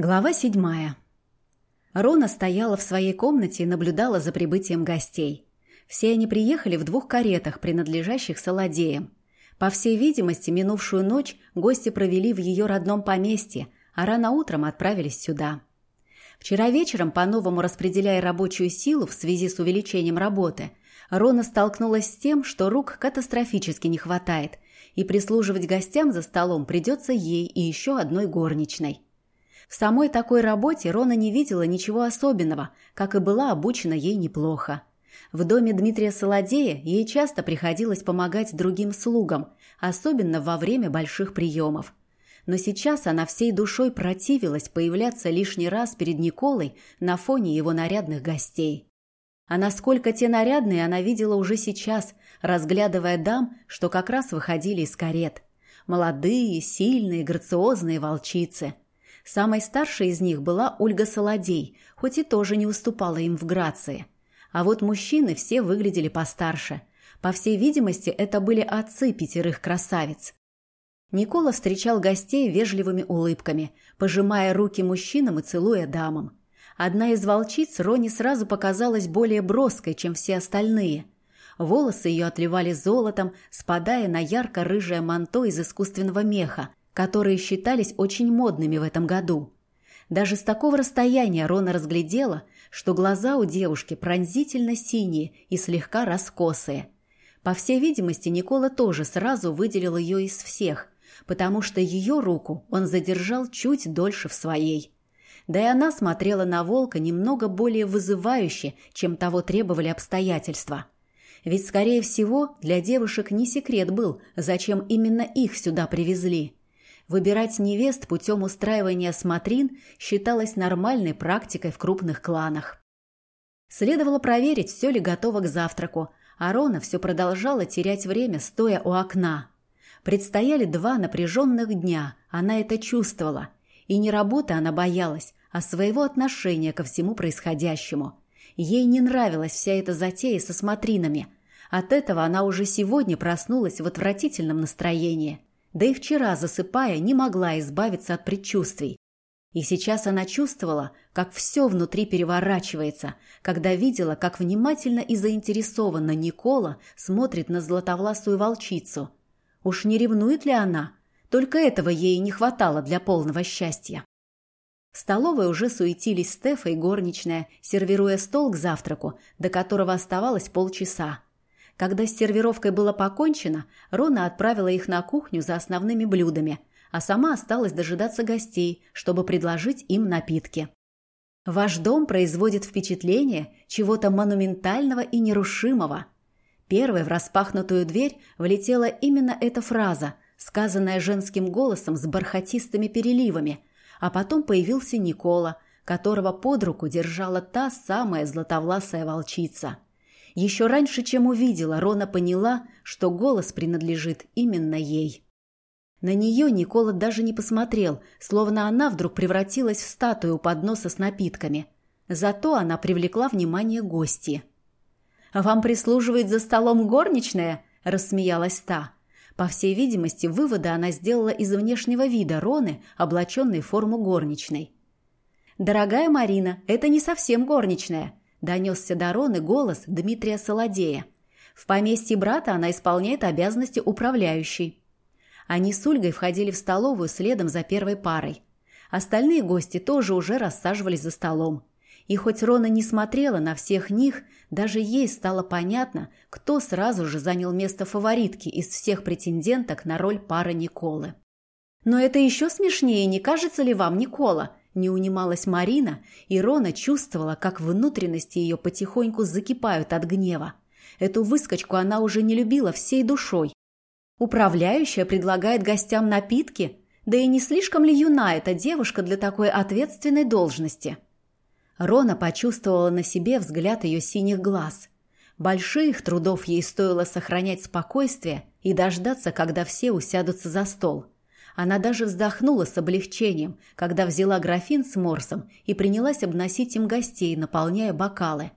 Глава седьмая. Рона стояла в своей комнате и наблюдала за прибытием гостей. Все они приехали в двух каретах, принадлежащих Солодеям. По всей видимости, минувшую ночь гости провели в ее родном поместье, а рано утром отправились сюда. Вчера вечером, по-новому распределяя рабочую силу в связи с увеличением работы, Рона столкнулась с тем, что рук катастрофически не хватает, и прислуживать гостям за столом придется ей и еще одной горничной. В самой такой работе Рона не видела ничего особенного, как и была обучена ей неплохо. В доме Дмитрия Солодея ей часто приходилось помогать другим слугам, особенно во время больших приемов. Но сейчас она всей душой противилась появляться лишний раз перед Николой на фоне его нарядных гостей. А насколько те нарядные она видела уже сейчас, разглядывая дам, что как раз выходили из карет. Молодые, сильные, грациозные волчицы – Самой старшей из них была Ольга Солодей, хоть и тоже не уступала им в грации. А вот мужчины все выглядели постарше. По всей видимости, это были отцы пятерых красавиц. Никола встречал гостей вежливыми улыбками, пожимая руки мужчинам и целуя дамам. Одна из волчиц Рони сразу показалась более броской, чем все остальные. Волосы ее отливали золотом, спадая на ярко-рыжее манто из искусственного меха, которые считались очень модными в этом году. Даже с такого расстояния Рона разглядела, что глаза у девушки пронзительно синие и слегка раскосые. По всей видимости, Никола тоже сразу выделил ее из всех, потому что ее руку он задержал чуть дольше в своей. Да и она смотрела на волка немного более вызывающе, чем того требовали обстоятельства. Ведь, скорее всего, для девушек не секрет был, зачем именно их сюда привезли. Выбирать невест путем устраивания смотрин считалось нормальной практикой в крупных кланах. Следовало проверить, все ли готово к завтраку, а Рона все продолжала терять время, стоя у окна. Предстояли два напряженных дня, она это чувствовала. И не работы она боялась, а своего отношения ко всему происходящему. Ей не нравилась вся эта затея со смотринами. От этого она уже сегодня проснулась в отвратительном настроении да и вчера, засыпая, не могла избавиться от предчувствий. И сейчас она чувствовала, как все внутри переворачивается, когда видела, как внимательно и заинтересованно Никола смотрит на златовласую волчицу. Уж не ревнует ли она? Только этого ей не хватало для полного счастья. В столовой уже суетились Стефа и горничная, сервируя стол к завтраку, до которого оставалось полчаса. Когда с сервировкой было покончено, Рона отправила их на кухню за основными блюдами, а сама осталась дожидаться гостей, чтобы предложить им напитки. Ваш дом производит впечатление чего-то монументального и нерушимого. Первой в распахнутую дверь влетела именно эта фраза, сказанная женским голосом с бархатистыми переливами, а потом появился Никола, которого под руку держала та самая златовласая волчица. Еще раньше, чем увидела, Рона поняла, что голос принадлежит именно ей. На нее Никола даже не посмотрел, словно она вдруг превратилась в статую у подноса с напитками. Зато она привлекла внимание гости. «Вам прислуживает за столом горничная?» – рассмеялась та. По всей видимости, выводы она сделала из внешнего вида Роны, облаченной в форму горничной. «Дорогая Марина, это не совсем горничная. Донесся до Роны голос Дмитрия Солодея. В поместье брата она исполняет обязанности управляющей. Они с Ольгой входили в столовую следом за первой парой. Остальные гости тоже уже рассаживались за столом. И хоть Рона не смотрела на всех них, даже ей стало понятно, кто сразу же занял место фаворитки из всех претенденток на роль пары Николы. «Но это еще смешнее, не кажется ли вам, Никола?» Не унималась Марина, и Рона чувствовала, как внутренности ее потихоньку закипают от гнева. Эту выскочку она уже не любила всей душой. Управляющая предлагает гостям напитки? Да и не слишком ли юна эта девушка для такой ответственной должности? Рона почувствовала на себе взгляд ее синих глаз. Больших трудов ей стоило сохранять спокойствие и дождаться, когда все усядутся за стол – она даже вздохнула с облегчением, когда взяла графин с морсом и принялась обносить им гостей, наполняя бокалы.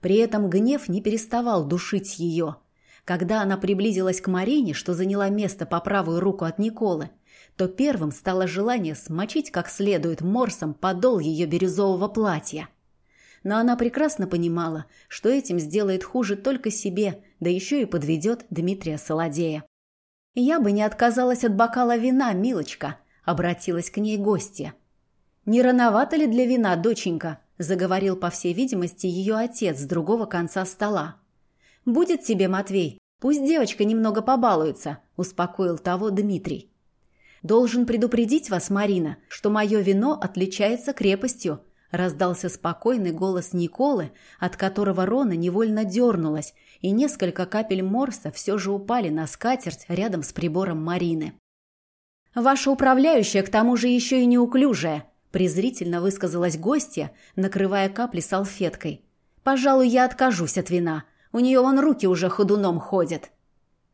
При этом гнев не переставал душить ее. Когда она приблизилась к Марине, что заняла место по правую руку от Николы, то первым стало желание смочить как следует морсом подол ее бирюзового платья. Но она прекрасно понимала, что этим сделает хуже только себе, да еще и подведет Дмитрия Солодея. «Я бы не отказалась от бокала вина, милочка», — обратилась к ней гостья. «Не рановато ли для вина, доченька?» — заговорил, по всей видимости, ее отец с другого конца стола. «Будет тебе, Матвей, пусть девочка немного побалуется», — успокоил того Дмитрий. «Должен предупредить вас, Марина, что мое вино отличается крепостью», — раздался спокойный голос Николы, от которого Рона невольно дернулась, и несколько капель морса все же упали на скатерть рядом с прибором Марины. «Ваша управляющая, к тому же, еще и неуклюжая», — презрительно высказалась гостья, накрывая капли салфеткой. «Пожалуй, я откажусь от вина. У нее вон руки уже ходуном ходят».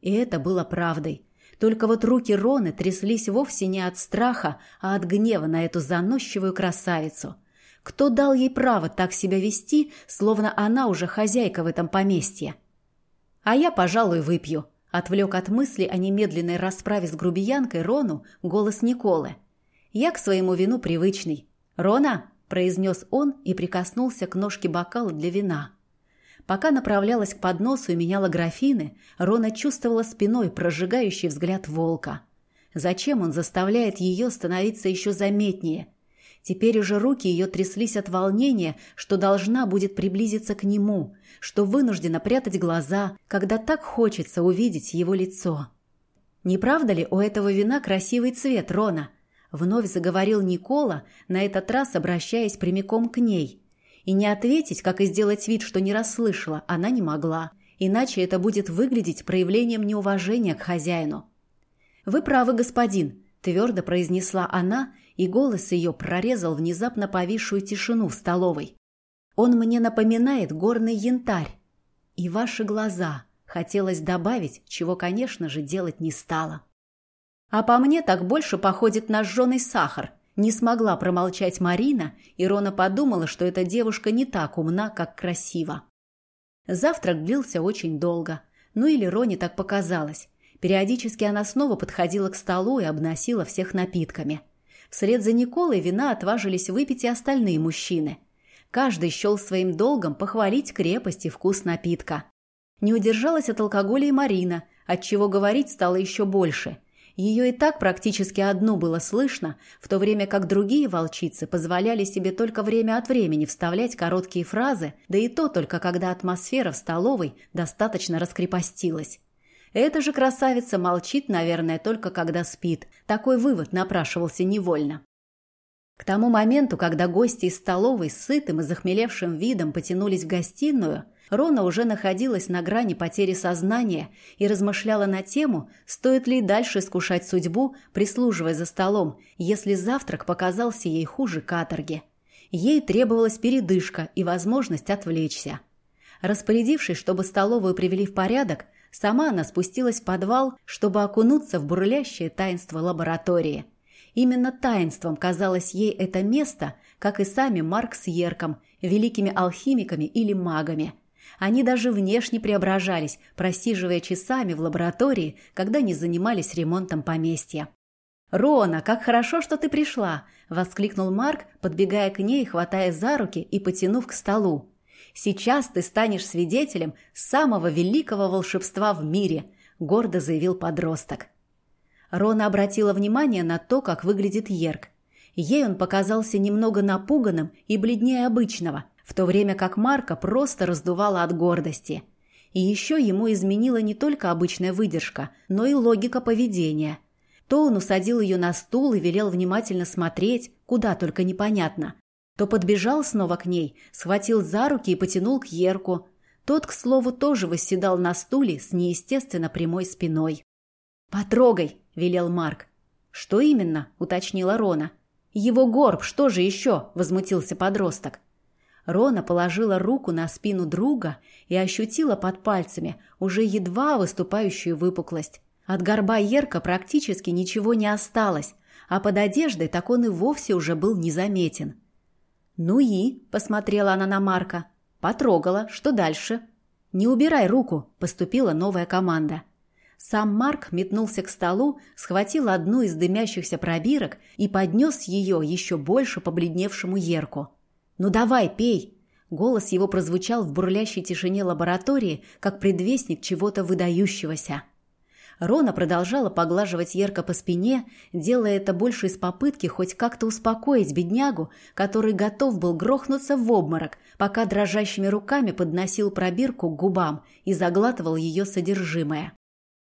И это было правдой. Только вот руки Роны тряслись вовсе не от страха, а от гнева на эту заносчивую красавицу. Кто дал ей право так себя вести, словно она уже хозяйка в этом поместье? «А я, пожалуй, выпью», — отвлек от мысли о немедленной расправе с грубиянкой Рону голос Николы. «Я к своему вину привычный. Рона!» — произнес он и прикоснулся к ножке бокала для вина. Пока направлялась к подносу и меняла графины, Рона чувствовала спиной прожигающий взгляд волка. Зачем он заставляет ее становиться еще заметнее? Теперь уже руки ее тряслись от волнения, что должна будет приблизиться к нему, что вынуждена прятать глаза, когда так хочется увидеть его лицо. «Не правда ли у этого вина красивый цвет, Рона?» Вновь заговорил Никола, на этот раз обращаясь прямиком к ней – и не ответить, как и сделать вид, что не расслышала, она не могла. Иначе это будет выглядеть проявлением неуважения к хозяину. «Вы правы, господин», – твердо произнесла она, и голос ее прорезал внезапно повисшую тишину в столовой. «Он мне напоминает горный янтарь. И ваши глаза», – хотелось добавить, чего, конечно же, делать не стала. «А по мне так больше походит на жженый сахар», не смогла промолчать Марина, и Рона подумала, что эта девушка не так умна, как красива. Завтрак длился очень долго. Ну или Роне так показалось. Периодически она снова подходила к столу и обносила всех напитками. Вслед за Николой вина отважились выпить и остальные мужчины. Каждый счел своим долгом похвалить крепость и вкус напитка. Не удержалась от алкоголя и Марина, отчего говорить стало еще больше – ее и так практически одну было слышно, в то время как другие волчицы позволяли себе только время от времени вставлять короткие фразы, да и то только когда атмосфера в столовой достаточно раскрепостилась. Эта же красавица молчит, наверное, только когда спит. Такой вывод напрашивался невольно. К тому моменту, когда гости из столовой с сытым и захмелевшим видом потянулись в гостиную – Рона уже находилась на грани потери сознания и размышляла на тему, стоит ли дальше искушать судьбу, прислуживая за столом, если завтрак показался ей хуже каторги. Ей требовалась передышка и возможность отвлечься. Распорядившись, чтобы столовую привели в порядок, сама она спустилась в подвал, чтобы окунуться в бурлящее таинство лаборатории. Именно таинством казалось ей это место, как и сами Марк с Ерком, великими алхимиками или магами – они даже внешне преображались, просиживая часами в лаборатории, когда не занимались ремонтом поместья. «Рона, как хорошо, что ты пришла!» – воскликнул Марк, подбегая к ней, хватая за руки и потянув к столу. «Сейчас ты станешь свидетелем самого великого волшебства в мире», – гордо заявил подросток. Рона обратила внимание на то, как выглядит Ерк. Ей он показался немного напуганным и бледнее обычного – в то время как Марка просто раздувала от гордости. И еще ему изменила не только обычная выдержка, но и логика поведения. То он усадил ее на стул и велел внимательно смотреть, куда только непонятно. То подбежал снова к ней, схватил за руки и потянул к Ерку. Тот, к слову, тоже восседал на стуле с неестественно прямой спиной. «Потрогай!» – велел Марк. «Что именно?» – уточнила Рона. «Его горб, что же еще?» – возмутился подросток. Рона положила руку на спину друга и ощутила под пальцами уже едва выступающую выпуклость. От горба Ерка практически ничего не осталось, а под одеждой так он и вовсе уже был незаметен. «Ну и?» – посмотрела она на Марка. «Потрогала. Что дальше?» «Не убирай руку», – поступила новая команда. Сам Марк метнулся к столу, схватил одну из дымящихся пробирок и поднес ее еще больше побледневшему Ерку. «Ну давай, пей!» Голос его прозвучал в бурлящей тишине лаборатории, как предвестник чего-то выдающегося. Рона продолжала поглаживать Ерка по спине, делая это больше из попытки хоть как-то успокоить беднягу, который готов был грохнуться в обморок, пока дрожащими руками подносил пробирку к губам и заглатывал ее содержимое.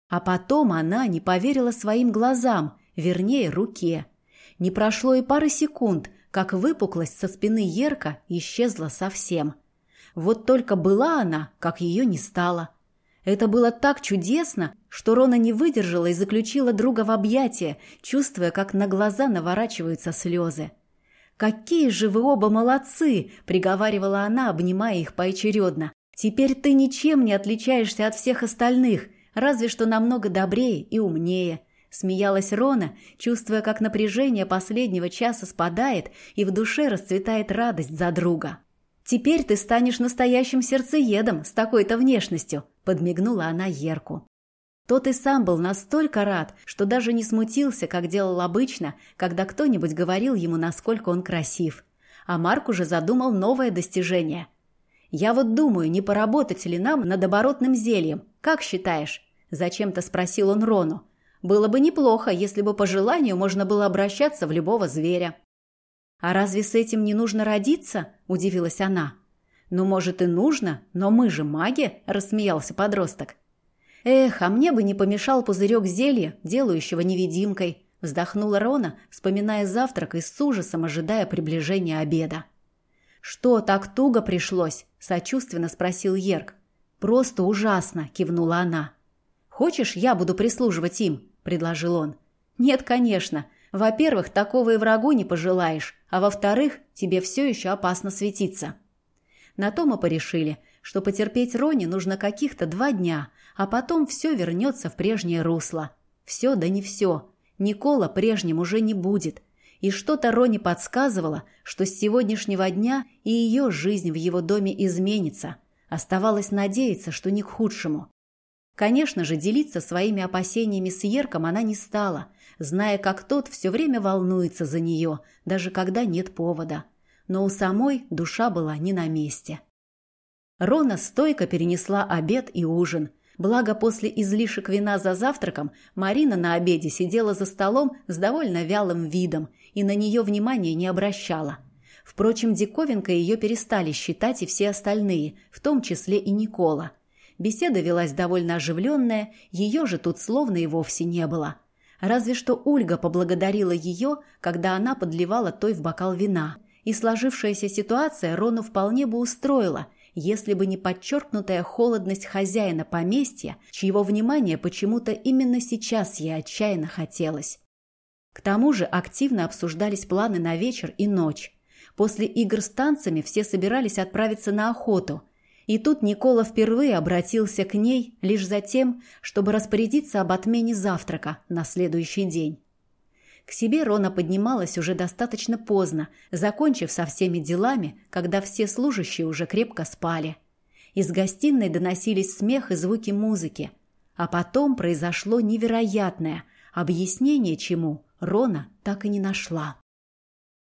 А потом она не поверила своим глазам, вернее, руке. Не прошло и пары секунд, как выпуклость со спины Ерка исчезла совсем. Вот только была она, как ее не стало. Это было так чудесно, что Рона не выдержала и заключила друга в объятия, чувствуя, как на глаза наворачиваются слезы. «Какие же вы оба молодцы!» – приговаривала она, обнимая их поочередно. «Теперь ты ничем не отличаешься от всех остальных, разве что намного добрее и умнее». Смеялась Рона, чувствуя, как напряжение последнего часа спадает и в душе расцветает радость за друга. «Теперь ты станешь настоящим сердцеедом с такой-то внешностью», – подмигнула она Ерку. Тот и сам был настолько рад, что даже не смутился, как делал обычно, когда кто-нибудь говорил ему, насколько он красив. А Марк уже задумал новое достижение. «Я вот думаю, не поработать ли нам над оборотным зельем? Как считаешь?» – зачем-то спросил он Рону. «Было бы неплохо, если бы по желанию можно было обращаться в любого зверя». «А разве с этим не нужно родиться?» – удивилась она. «Ну, может, и нужно, но мы же маги», – рассмеялся подросток. «Эх, а мне бы не помешал пузырек зелья, делающего невидимкой», – вздохнула Рона, вспоминая завтрак и с ужасом ожидая приближения обеда. «Что, так туго пришлось?» – сочувственно спросил Ерк. «Просто ужасно», – кивнула она. «Хочешь, я буду прислуживать им?» – предложил он. «Нет, конечно. Во-первых, такого и врагу не пожелаешь, а во-вторых, тебе все еще опасно светиться. На то мы порешили, что потерпеть Рони нужно каких-то два дня, а потом все вернется в прежнее русло. Все да не все. Никола прежним уже не будет. И что-то Рони подсказывало, что с сегодняшнего дня и ее жизнь в его доме изменится. Оставалось надеяться, что не к худшему. Конечно же, делиться своими опасениями с Ерком она не стала, зная, как тот все время волнуется за нее, даже когда нет повода. Но у самой душа была не на месте. Рона стойко перенесла обед и ужин. Благо, после излишек вина за завтраком Марина на обеде сидела за столом с довольно вялым видом и на нее внимания не обращала. Впрочем, диковинкой ее перестали считать и все остальные, в том числе и Никола. Беседа велась довольно оживленная, ее же тут словно и вовсе не было. Разве что Ольга поблагодарила ее, когда она подливала той в бокал вина. И сложившаяся ситуация Рону вполне бы устроила, если бы не подчеркнутая холодность хозяина поместья, чьего внимания почему-то именно сейчас ей отчаянно хотелось. К тому же активно обсуждались планы на вечер и ночь. После игр с танцами все собирались отправиться на охоту – и тут Никола впервые обратился к ней лишь за тем, чтобы распорядиться об отмене завтрака на следующий день. К себе Рона поднималась уже достаточно поздно, закончив со всеми делами, когда все служащие уже крепко спали. Из гостиной доносились смех и звуки музыки. А потом произошло невероятное, объяснение чему Рона так и не нашла.